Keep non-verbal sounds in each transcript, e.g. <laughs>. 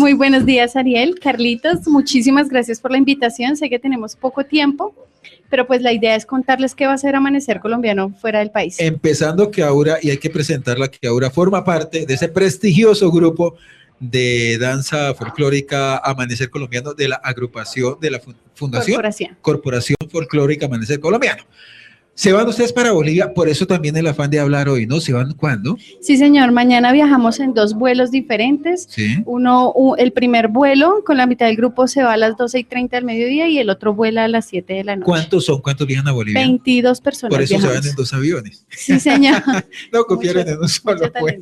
Muy buenos días, Ariel. Carlitos, muchísimas gracias por la invitación. Sé que tenemos poco tiempo, pero pues la idea es contarles qué va a ser Amanecer Colombiano fuera del país. Empezando que Aura, y hay que presentarla, que Aura forma parte de ese prestigioso grupo de danza folclórica Amanecer Colombiano de la agrupación de la Fundación Corporación. Corporación Folclórica Amanecer Colombiano. Se van ustedes para Bolivia, por eso también el afán de hablar hoy, ¿no? ¿Se van cuándo? Sí, señor. Mañana viajamos en dos vuelos diferentes. Sí. Uno, el primer vuelo con la mitad del grupo se va a las 12 y 30 del mediodía y el otro vuela a las 7 de la noche. ¿Cuántos son? ¿Cuántos viajan a Bolivia? 22 personas. por eso se van en dos aviones. Sí, señor. <laughs> No confiaron en un solo vuelo.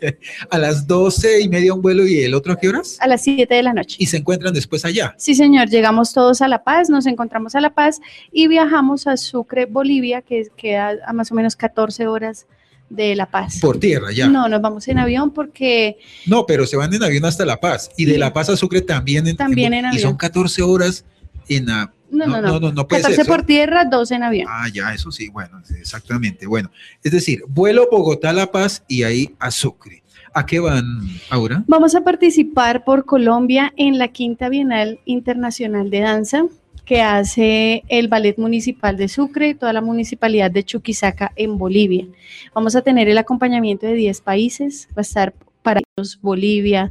A las 12 y media un vuelo y el otro a qué horas? a las 7 de la noche. Y se encuentran después allá. Sí, señor, llegamos todos a La Paz, nos encontramos a La Paz y viajamos a Sucre, Bolivia, que queda a más o menos 14 horas de La Paz. Por tierra, ya. No, No, nos vamos en avión porque pero se van en avión hasta La Paz. Y Sí. de La Paz a Sucre también en, También en Y avión. son 14 horas en la... no, no, no, no, no, no puede 14 ser. por tierra, 2 en avión. Ah, ya, eso sí, bueno, exactamente. Bueno, es decir, vuelo Bogotá-La Paz y ahí a Sucre. ¿A qué van, Aura? Vamos a participar por Colombia en la Quinta Bienal Internacional de Danza que hace el Ballet Municipal de Sucre y toda la municipalidad de Chuquisaca en Bolivia. Vamos a tener el acompañamiento de 10 países, va a estar para Bolivia,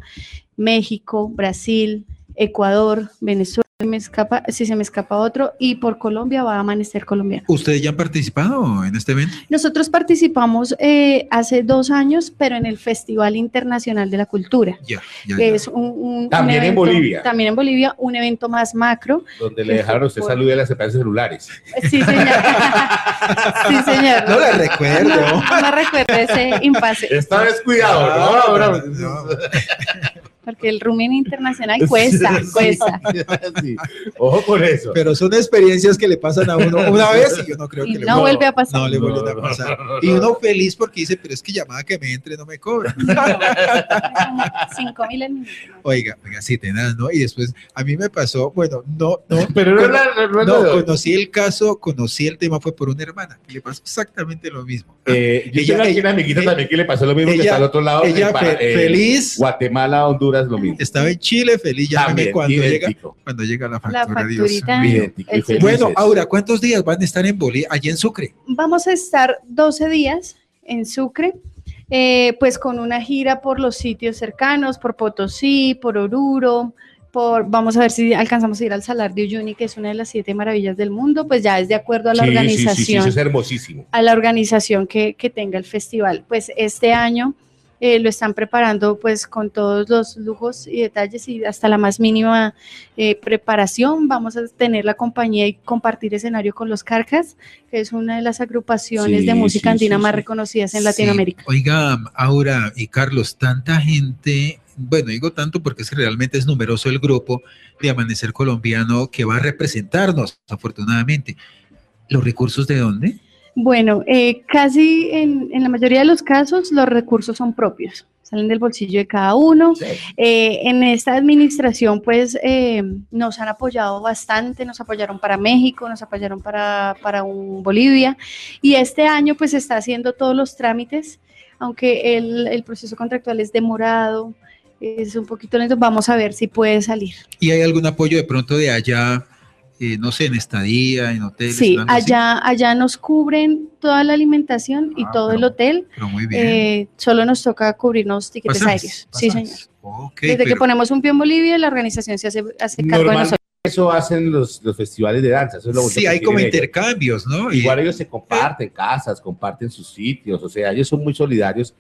México, Brasil, Ecuador, Venezuela, me escapa, si se me escapa otro, y por Colombia va a Amanecer Colombiano. ¿Ustedes ya han participado en este evento? Nosotros participamos eh, hace dos años, pero en el Festival Internacional de la Cultura Ya, ya, que ya. es un, un- También un en Bolivia. También en Bolivia, un evento más macro. Donde le dejaron a usted salud de las empresas celulares. Sí, señor. <laughs> sí, señor. No la recuerdo. No, no recuerdo ese impasse, Esta vez cuidado, ¿no? No. Porque el rooming internacional <laughs> cuesta, Sí, cuesta. <laughs> sí. Ojo con eso. Pero son experiencias que le pasan a uno una <laughs> vez y yo no creo Y que le no vuelve a pasar. No le No, vuelven a no, pasar. no, no, Y no. uno feliz porque dice, pero es que llamada que me entre no me cobra. Cinco mil el minuto. Oiga, oiga, sí, tenaz, ¿no? Y después a mí me pasó, bueno, no, no, Pero no, la- no la no, conocí el caso, conocí el tema, fue por una hermana, que le pasó exactamente lo mismo. Eh, yo Ella- tengo aquí una amiguita ella- también que le pasó lo mismo que está al otro lado. Ella en Pa- fe- en feliz, Guatemala, Honduras, lo mismo. estaba en Chile, feliz, llámeme También, cuando llega, cuando llega la La factura, Dios facturita. el- felices. Bueno, Aura, ¿cuántos días van a estar en Bolivia, allí en Sucre? Vamos a estar 12 días en Sucre, eh, pues con una gira por los sitios cercanos, por Potosí, por Oruro, por, vamos a ver si alcanzamos a ir al Salar de Uyuni, que es una de las siete maravillas del mundo, pues ya es de acuerdo a la Sí, sí, sí, sí, organización eso es hermosísimo. a la organización que, que tenga el festival. Pues este año eh, lo están preparando pues con todos los lujos y detalles y hasta la más mínima eh, preparación. Vamos a tener la compañía y compartir escenario con los Carcas, que es una de las agrupaciones Sí, de música sí, andina sí, más reconocidas en. Latinoamérica. Oiga, Aura y Carlos, tanta gente, bueno, digo tanto porque es que realmente es numeroso el grupo de Amanecer Colombiano que va a representarnos, afortunadamente. ¿Los recursos de dónde? Bueno, eh, casi en, en la mayoría de los casos los recursos son propios, salen del bolsillo de cada uno. Eh, en esta administración, pues, eh, nos han apoyado bastante, nos apoyaron para México, nos apoyaron para, para un Bolivia, y este año, pues, se está haciendo todos los trámites, aunque el, el proceso contractual es demorado, es un poquito lento, vamos a ver si puede salir. ¿Y hay algún apoyo de pronto de allá, eh, no sé, en estadía, en hoteles? Sí, así? allá, allá nos cubren toda la alimentación y Ah, todo el hotel, Pero muy bien. eh, solo nos toca cubrirnos tiquetes Pasajes, aéreos. Sí, señor. Desde que ponemos un pie en Bolivia, la organización se hace, hace cargo de nosotros. Eso hacen los, los festivales de danza. Eso es lo sí, que hay como ellos. intercambios, ¿no? Y- Igual ellos se comparten casas, comparten sus sitios, o sea, ellos son muy solidarios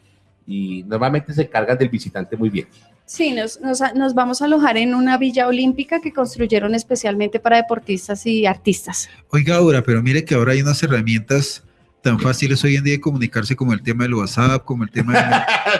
y normalmente se cargan del visitante muy bien. Sí, nos, nos, nos vamos a alojar en una villa olímpica que construyeron especialmente para deportistas y artistas. Oiga, Aura, pero mire que ahora hay unas herramientas tan fáciles hoy en día de comunicarse como el tema del WhatsApp, como el tema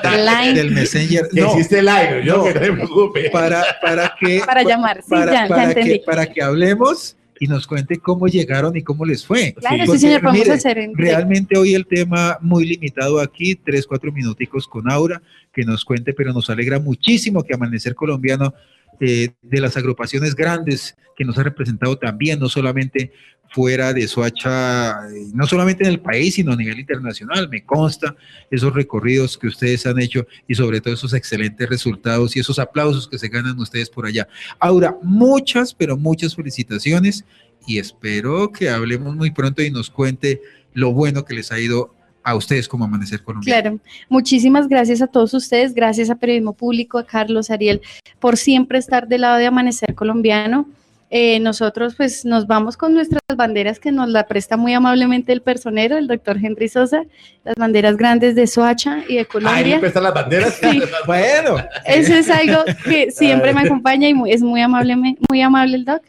del, <laughs> Line. del Messenger. No, existe el aire, yo no. que no se preocupe. para, para que Para llamar, sí, para, ya, ya para entendí. que, para que hablemos y nos cuente cómo llegaron y cómo les fue. Claro, sí, señor, podemos mire, hacer en- Realmente hoy el tema muy limitado aquí, tres, cuatro minuticos con Aura, que nos cuente, pero nos alegra muchísimo que Amanecer Colombiano eh, de las agrupaciones grandes que nos ha representado también, no solamente fuera de Soacha, eh, no solamente en el país, sino a nivel internacional. Me consta esos recorridos que ustedes han hecho y sobre todo esos excelentes resultados y esos aplausos que se ganan ustedes por allá. Ahora, muchas, pero muchas felicitaciones y espero que hablemos muy pronto y nos cuente lo bueno que les ha ido a ustedes como Amanecer Colombiano. Claro, muchísimas gracias a todos ustedes, gracias a Periodismo Público, a Carlos, Ariel, por siempre estar del lado de Amanecer Colombiano. Eh, nosotros pues nos vamos con nuestras banderas que nos la presta muy amablemente el personero, el doctor Henry Sosa, las banderas grandes de Soacha y de Colombia. Ahí prestan las banderas. <laughs> bueno. Eso es algo que <laughs> siempre me acompaña y es muy amable, muy amable el doc.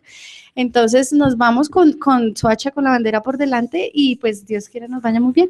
Entonces nos vamos con, con Soacha con la bandera por delante y pues Dios quiera nos vaya muy bien.